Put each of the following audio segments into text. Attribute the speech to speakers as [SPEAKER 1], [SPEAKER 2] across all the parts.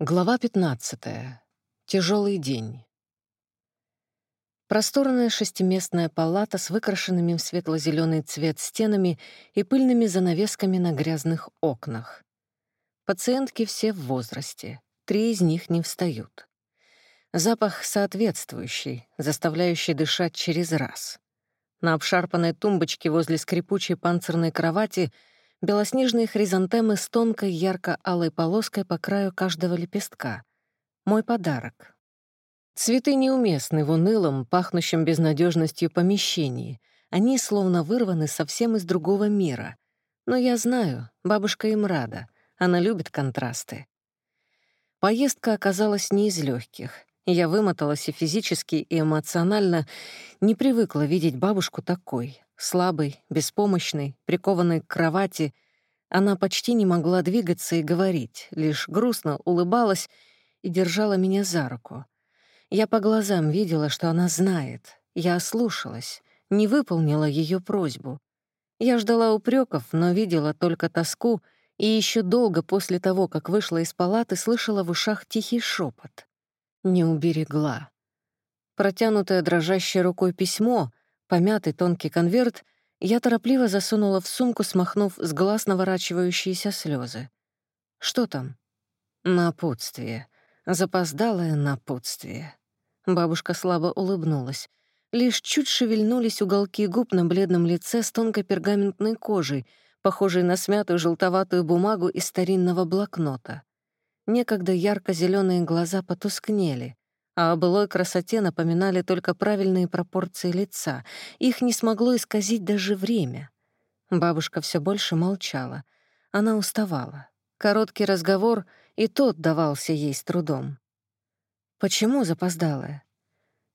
[SPEAKER 1] Глава 15. Тяжелый день. Просторная шестиместная палата с выкрашенными в светло зеленый цвет стенами и пыльными занавесками на грязных окнах. Пациентки все в возрасте, три из них не встают. Запах соответствующий, заставляющий дышать через раз. На обшарпанной тумбочке возле скрипучей панцирной кровати — белоснежные хризантемы с тонкой ярко-алой полоской по краю каждого лепестка. Мой подарок. Цветы неуместны в унылом, пахнущем безнадежностью помещении. Они словно вырваны совсем из другого мира. Но я знаю, бабушка им рада. Она любит контрасты. Поездка оказалась не из легких. Я вымоталась и физически, и эмоционально, не привыкла видеть бабушку такой. Слабой, беспомощной, прикованной к кровати, она почти не могла двигаться и говорить, лишь грустно улыбалась и держала меня за руку. Я по глазам видела, что она знает. Я ослушалась, не выполнила ее просьбу. Я ждала упреков, но видела только тоску, и еще долго после того, как вышла из палаты, слышала в ушах тихий шепот. Не уберегла. Протянутое дрожащей рукой письмо, Помятый тонкий конверт я торопливо засунула в сумку, смахнув с глаз наворачивающиеся слезы. Что там? Напутствие. Запоздалое напутствие. Бабушка слабо улыбнулась. Лишь чуть шевельнулись уголки губ на бледном лице с тонкой пергаментной кожей, похожей на смятую желтоватую бумагу из старинного блокнота. Некогда ярко зеленые глаза потускнели а о былой красоте напоминали только правильные пропорции лица. Их не смогло исказить даже время. Бабушка все больше молчала. Она уставала. Короткий разговор и тот давался ей с трудом. Почему запоздалая?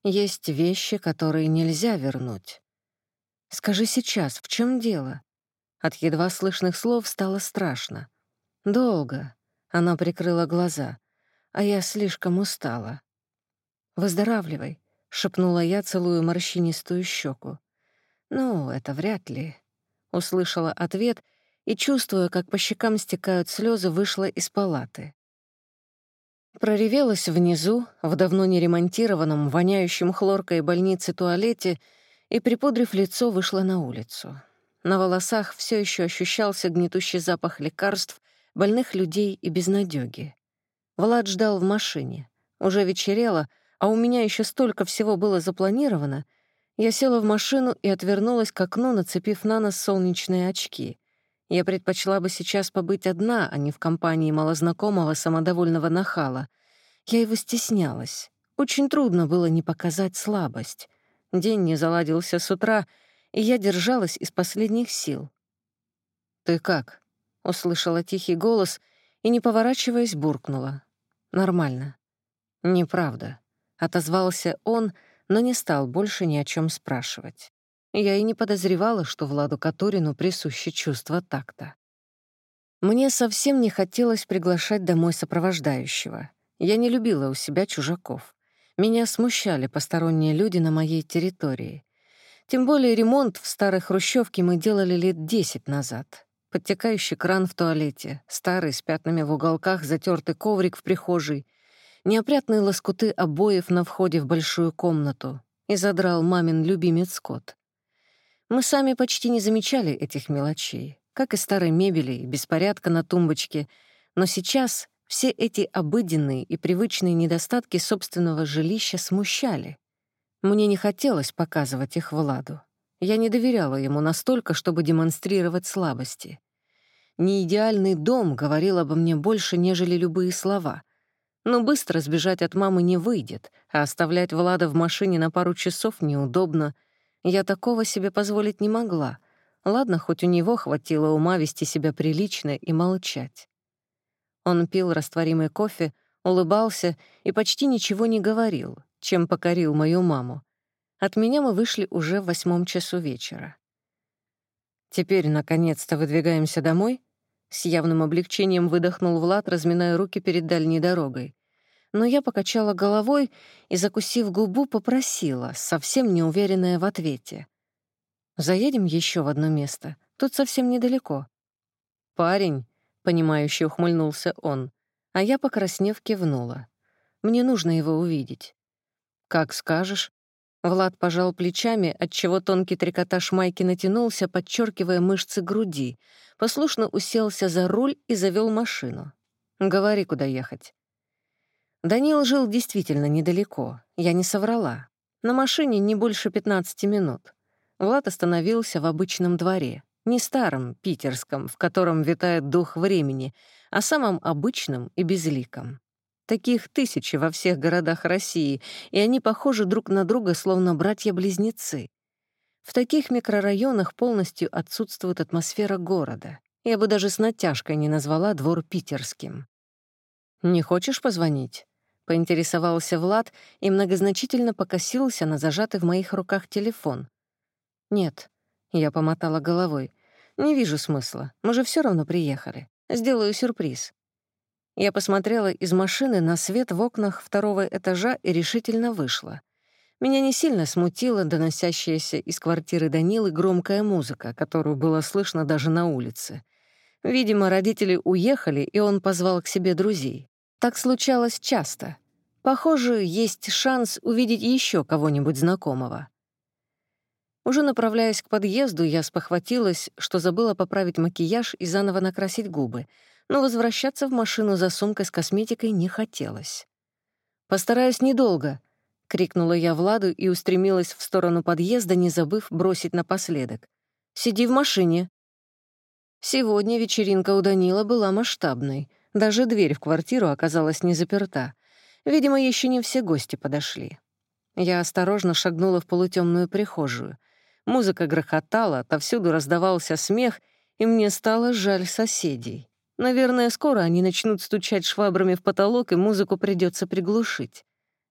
[SPEAKER 1] Есть вещи, которые нельзя вернуть. Скажи сейчас, в чем дело? От едва слышных слов стало страшно. Долго. Она прикрыла глаза. А я слишком устала. «Выздоравливай», — шепнула я, целую морщинистую щеку. «Ну, это вряд ли», — услышала ответ и, чувствуя, как по щекам стекают слезы, вышла из палаты. Проревелась внизу, в давно не ремонтированном, воняющем хлоркой больнице туалете и, припудрив лицо, вышла на улицу. На волосах все еще ощущался гнетущий запах лекарств, больных людей и безнадёги. Влад ждал в машине. Уже вечерело — а у меня еще столько всего было запланировано, я села в машину и отвернулась к окну, нацепив на нос солнечные очки. Я предпочла бы сейчас побыть одна, а не в компании малознакомого самодовольного нахала. Я его стеснялась. Очень трудно было не показать слабость. День не заладился с утра, и я держалась из последних сил. «Ты как?» — услышала тихий голос и, не поворачиваясь, буркнула. «Нормально». «Неправда». Отозвался он, но не стал больше ни о чем спрашивать. Я и не подозревала, что Владу Катурину присуще чувство такта. Мне совсем не хотелось приглашать домой сопровождающего. Я не любила у себя чужаков. Меня смущали посторонние люди на моей территории. Тем более ремонт в старой хрущевке мы делали лет десять назад. Подтекающий кран в туалете, старый с пятнами в уголках, затертый коврик в прихожей, неопрятные лоскуты обоев на входе в большую комнату и задрал мамин любимец кот. Мы сами почти не замечали этих мелочей, как и старой мебели и беспорядка на тумбочке, но сейчас все эти обыденные и привычные недостатки собственного жилища смущали. Мне не хотелось показывать их Владу. Я не доверяла ему настолько, чтобы демонстрировать слабости. Неидеальный дом говорил обо мне больше, нежели любые слова — но быстро сбежать от мамы не выйдет, а оставлять Влада в машине на пару часов неудобно. Я такого себе позволить не могла. Ладно, хоть у него хватило ума вести себя прилично и молчать. Он пил растворимый кофе, улыбался и почти ничего не говорил, чем покорил мою маму. От меня мы вышли уже в восьмом часу вечера. «Теперь, наконец-то, выдвигаемся домой?» С явным облегчением выдохнул Влад, разминая руки перед дальней дорогой. Но я покачала головой и, закусив губу, попросила, совсем неуверенная в ответе. «Заедем еще в одно место. Тут совсем недалеко». «Парень», — понимающе ухмыльнулся он, А я, покраснев, кивнула. Мне нужно его увидеть. «Как скажешь». Влад пожал плечами, отчего тонкий трикотаж майки натянулся, подчеркивая мышцы груди, послушно уселся за руль и завел машину. «Говори, куда ехать». Данил жил действительно недалеко, я не соврала. На машине не больше 15 минут. Влад остановился в обычном дворе, не старом, питерском, в котором витает дух времени, а самом обычном и безликом. Таких тысячи во всех городах России, и они похожи друг на друга, словно братья-близнецы. В таких микрорайонах полностью отсутствует атмосфера города. Я бы даже с натяжкой не назвала двор питерским. «Не хочешь позвонить?» — поинтересовался Влад и многозначительно покосился на зажатый в моих руках телефон. «Нет», — я помотала головой, — «не вижу смысла. Мы же все равно приехали. Сделаю сюрприз». Я посмотрела из машины на свет в окнах второго этажа и решительно вышла. Меня не сильно смутила доносящаяся из квартиры Данилы громкая музыка, которую было слышно даже на улице. Видимо, родители уехали, и он позвал к себе друзей. Так случалось часто. Похоже, есть шанс увидеть еще кого-нибудь знакомого. Уже направляясь к подъезду, я спохватилась, что забыла поправить макияж и заново накрасить губы — но возвращаться в машину за сумкой с косметикой не хотелось. «Постараюсь недолго», — крикнула я Владу и устремилась в сторону подъезда, не забыв бросить напоследок. «Сиди в машине». Сегодня вечеринка у Данила была масштабной. Даже дверь в квартиру оказалась не заперта. Видимо, еще не все гости подошли. Я осторожно шагнула в полутемную прихожую. Музыка грохотала, отовсюду раздавался смех, и мне стало жаль соседей. Наверное, скоро они начнут стучать швабрами в потолок, и музыку придется приглушить.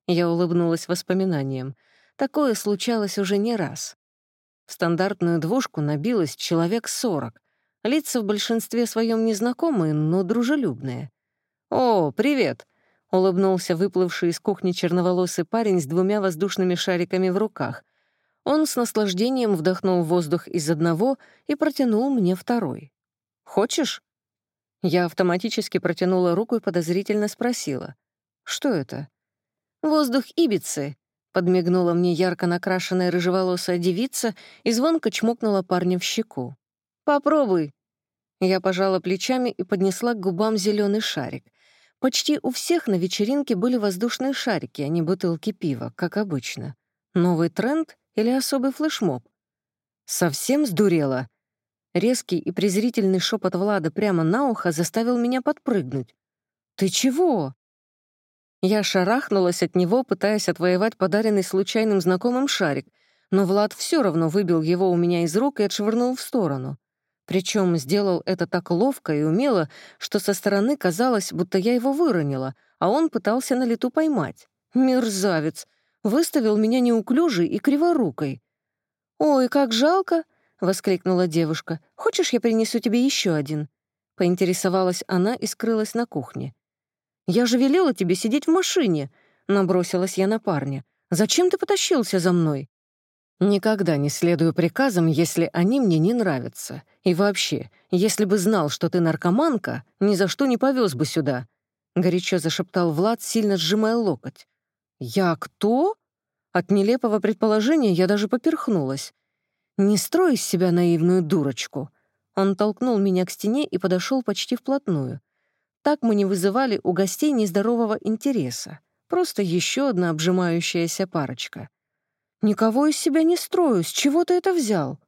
[SPEAKER 1] Я улыбнулась воспоминаниям. Такое случалось уже не раз. В стандартную двушку набилось человек сорок. Лица в большинстве своем незнакомые, но дружелюбные. «О, привет!» — улыбнулся выплывший из кухни черноволосый парень с двумя воздушными шариками в руках. Он с наслаждением вдохнул воздух из одного и протянул мне второй. «Хочешь?» Я автоматически протянула руку и подозрительно спросила. «Что это?» «Воздух Ибицы», — подмигнула мне ярко накрашенная рыжеволосая девица и звонко чмокнула парня в щеку. «Попробуй». Я пожала плечами и поднесла к губам зеленый шарик. Почти у всех на вечеринке были воздушные шарики, а не бутылки пива, как обычно. Новый тренд или особый флешмоб? Совсем сдурела? Резкий и презрительный шепот Влада прямо на ухо заставил меня подпрыгнуть. «Ты чего?» Я шарахнулась от него, пытаясь отвоевать подаренный случайным знакомым шарик, но Влад все равно выбил его у меня из рук и отшвырнул в сторону. Причем сделал это так ловко и умело, что со стороны казалось, будто я его выронила, а он пытался на лету поймать. Мерзавец! Выставил меня неуклюжей и криворукой. «Ой, как жалко!» Воскликнула девушка. «Хочешь, я принесу тебе еще один?» Поинтересовалась она и скрылась на кухне. «Я же велела тебе сидеть в машине!» Набросилась я на парня. «Зачем ты потащился за мной?» «Никогда не следую приказам, если они мне не нравятся. И вообще, если бы знал, что ты наркоманка, ни за что не повез бы сюда», — горячо зашептал Влад, сильно сжимая локоть. «Я кто?» От нелепого предположения я даже поперхнулась. «Не строй из себя наивную дурочку». Он толкнул меня к стене и подошел почти вплотную. Так мы не вызывали у гостей нездорового интереса. Просто еще одна обжимающаяся парочка. «Никого из себя не строю, с чего ты это взял?»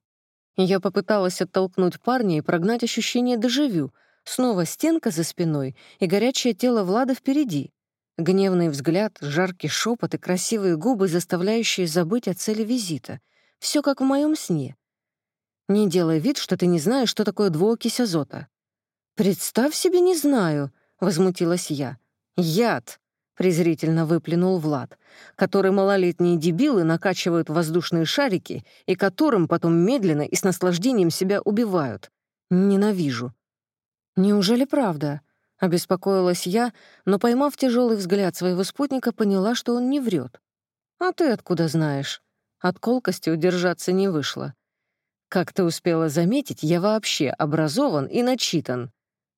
[SPEAKER 1] Я попыталась оттолкнуть парня и прогнать ощущение дежавю. Снова стенка за спиной и горячее тело Влада впереди. Гневный взгляд, жаркий шепот и красивые губы, заставляющие забыть о цели визита — все как в моем сне. Не делай вид, что ты не знаешь, что такое двуокись азота. «Представь себе, не знаю», — возмутилась я. «Яд», — презрительно выплюнул Влад, который малолетние дебилы накачивают воздушные шарики и которым потом медленно и с наслаждением себя убивают. Ненавижу. «Неужели правда?» — обеспокоилась я, но, поймав тяжелый взгляд своего спутника, поняла, что он не врет. «А ты откуда знаешь?» От колкости удержаться не вышло. Как ты успела заметить, я вообще образован и начитан.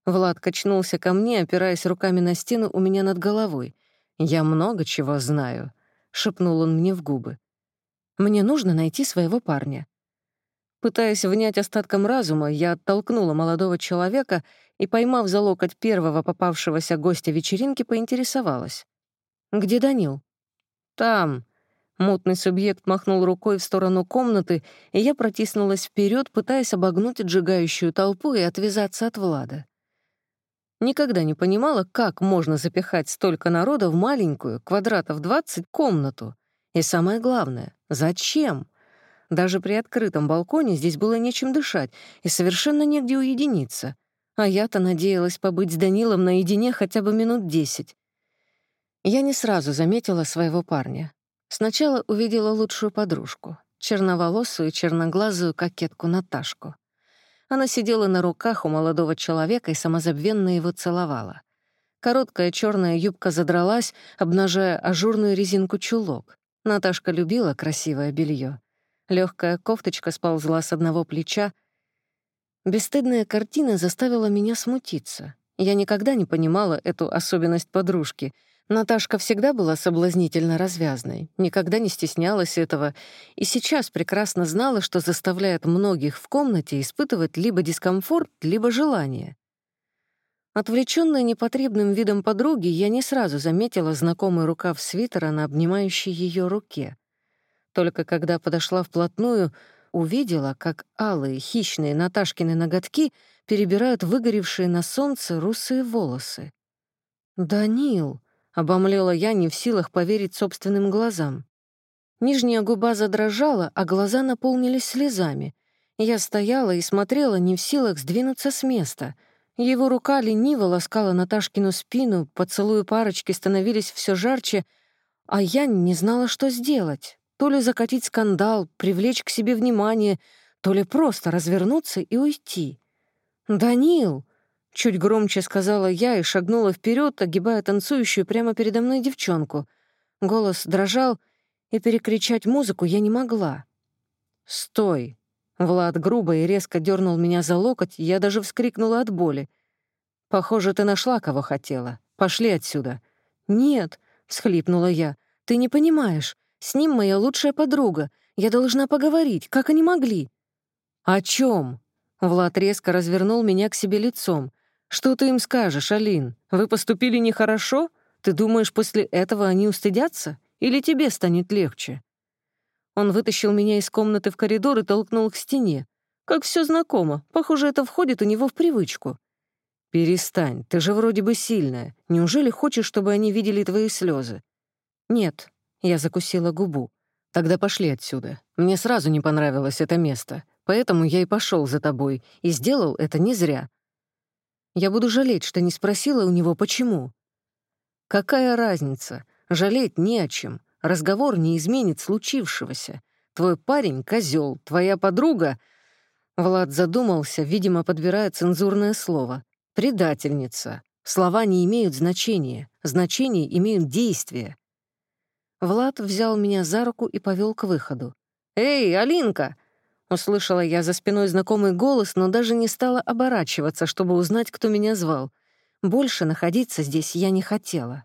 [SPEAKER 1] Влад качнулся ко мне, опираясь руками на стену у меня над головой. «Я много чего знаю», — шепнул он мне в губы. «Мне нужно найти своего парня». Пытаясь внять остатком разума, я оттолкнула молодого человека и, поймав за локоть первого попавшегося гостя вечеринки, поинтересовалась. «Где Данил?» «Там». Мутный субъект махнул рукой в сторону комнаты, и я протиснулась вперед, пытаясь обогнуть отжигающую толпу и отвязаться от Влада. Никогда не понимала, как можно запихать столько народа в маленькую, квадратов 20, комнату. И самое главное, зачем? Даже при открытом балконе здесь было нечем дышать и совершенно негде уединиться. А я-то надеялась побыть с Данилом наедине хотя бы минут десять. Я не сразу заметила своего парня. Сначала увидела лучшую подружку, черноволосую, черноглазую кокетку Наташку. Она сидела на руках у молодого человека и самозабвенно его целовала. Короткая черная юбка задралась, обнажая ажурную резинку чулок. Наташка любила красивое белье. Легкая кофточка сползла с одного плеча. Бесстыдная картина заставила меня смутиться. Я никогда не понимала эту особенность подружки — Наташка всегда была соблазнительно развязной, никогда не стеснялась этого, и сейчас прекрасно знала, что заставляет многих в комнате испытывать либо дискомфорт, либо желание. Отвлечённая непотребным видом подруги, я не сразу заметила знакомый рукав свитера на обнимающей ее руке. Только когда подошла вплотную, увидела, как алые хищные Наташкины ноготки перебирают выгоревшие на солнце русые волосы. «Данил!» Обомлела я, не в силах поверить собственным глазам. Нижняя губа задрожала, а глаза наполнились слезами. Я стояла и смотрела, не в силах сдвинуться с места. Его рука лениво ласкала Наташкину спину, поцелуи парочки становились все жарче, а я не знала, что сделать. То ли закатить скандал, привлечь к себе внимание, то ли просто развернуться и уйти. «Данил!» Чуть громче сказала я и шагнула вперед, огибая танцующую прямо передо мной девчонку. Голос дрожал, и перекричать музыку я не могла. «Стой!» Влад грубо и резко дернул меня за локоть, я даже вскрикнула от боли. «Похоже, ты нашла, кого хотела. Пошли отсюда». «Нет», — всхлипнула я, — «ты не понимаешь. С ним моя лучшая подруга. Я должна поговорить. Как они могли?» «О чем? Влад резко развернул меня к себе лицом. «Что ты им скажешь, Алин? Вы поступили нехорошо? Ты думаешь, после этого они устыдятся? Или тебе станет легче?» Он вытащил меня из комнаты в коридор и толкнул к стене. Как все знакомо. Похоже, это входит у него в привычку. «Перестань, ты же вроде бы сильная. Неужели хочешь, чтобы они видели твои слезы? «Нет», — я закусила губу. «Тогда пошли отсюда. Мне сразу не понравилось это место, поэтому я и пошел за тобой, и сделал это не зря. Я буду жалеть, что не спросила у него, почему. Какая разница? Жалеть не о чем. Разговор не изменит случившегося. Твой парень — козел, твоя подруга... Влад задумался, видимо, подбирая цензурное слово. «Предательница». Слова не имеют значения. Значение имеют действия. Влад взял меня за руку и повел к выходу. «Эй, Алинка!» Услышала я за спиной знакомый голос, но даже не стала оборачиваться, чтобы узнать, кто меня звал. Больше находиться здесь я не хотела.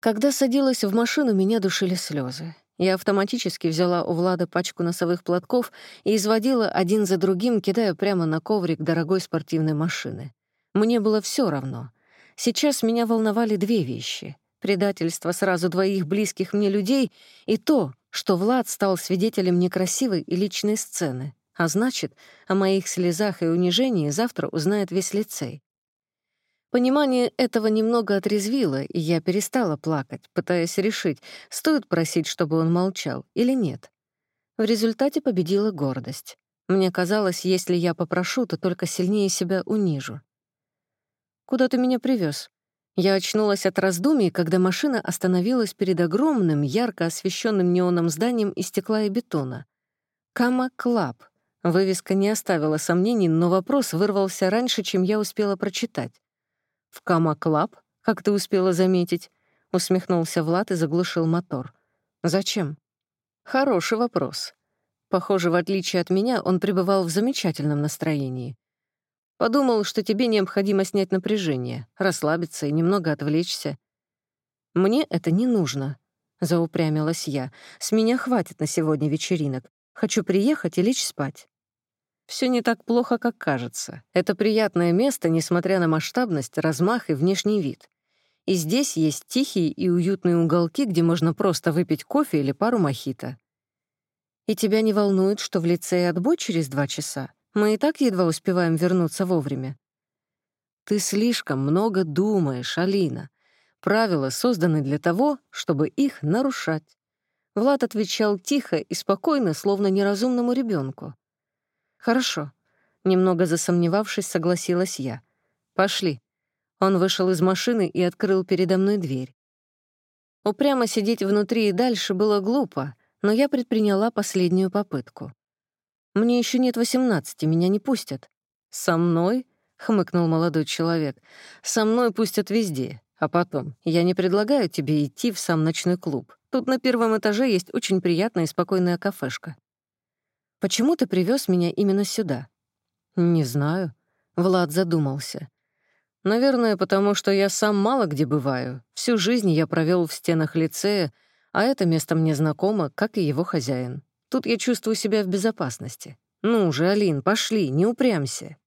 [SPEAKER 1] Когда садилась в машину, меня душили слезы. Я автоматически взяла у Влада пачку носовых платков и изводила один за другим, кидая прямо на коврик дорогой спортивной машины. Мне было все равно. Сейчас меня волновали две вещи — предательство сразу двоих близких мне людей и то, что Влад стал свидетелем некрасивой и личной сцены, а значит, о моих слезах и унижении завтра узнает весь лицей. Понимание этого немного отрезвило, и я перестала плакать, пытаясь решить, стоит просить, чтобы он молчал, или нет. В результате победила гордость. Мне казалось, если я попрошу, то только сильнее себя унижу. «Куда ты меня привез? Я очнулась от раздумий, когда машина остановилась перед огромным, ярко освещенным неоном зданием из стекла и бетона. «Кама Клаб». Вывеска не оставила сомнений, но вопрос вырвался раньше, чем я успела прочитать. «В Кама Клаб? Как ты успела заметить?» — усмехнулся Влад и заглушил мотор. «Зачем?» «Хороший вопрос. Похоже, в отличие от меня, он пребывал в замечательном настроении. Подумал, что тебе необходимо снять напряжение, расслабиться и немного отвлечься. Мне это не нужно, — заупрямилась я. «С меня хватит на сегодня вечеринок. Хочу приехать и лечь спать». Все не так плохо, как кажется. Это приятное место, несмотря на масштабность, размах и внешний вид. И здесь есть тихие и уютные уголки, где можно просто выпить кофе или пару мохито. И тебя не волнует, что в лицее отбой через два часа? Мы и так едва успеваем вернуться вовремя. Ты слишком много думаешь, Алина. Правила созданы для того, чтобы их нарушать. Влад отвечал тихо и спокойно, словно неразумному ребенку. «Хорошо», — немного засомневавшись, согласилась я. «Пошли». Он вышел из машины и открыл передо мной дверь. Упрямо сидеть внутри и дальше было глупо, но я предприняла последнюю попытку. «Мне еще нет восемнадцати, меня не пустят». «Со мной?» — хмыкнул молодой человек. «Со мной пустят везде. А потом, я не предлагаю тебе идти в сам ночной клуб. Тут на первом этаже есть очень приятная и спокойная кафешка. Почему ты привез меня именно сюда? Не знаю. Влад задумался. Наверное, потому что я сам мало где бываю. Всю жизнь я провел в стенах лицея, а это место мне знакомо, как и его хозяин. Тут я чувствую себя в безопасности. Ну же, Алин, пошли, не упрямься.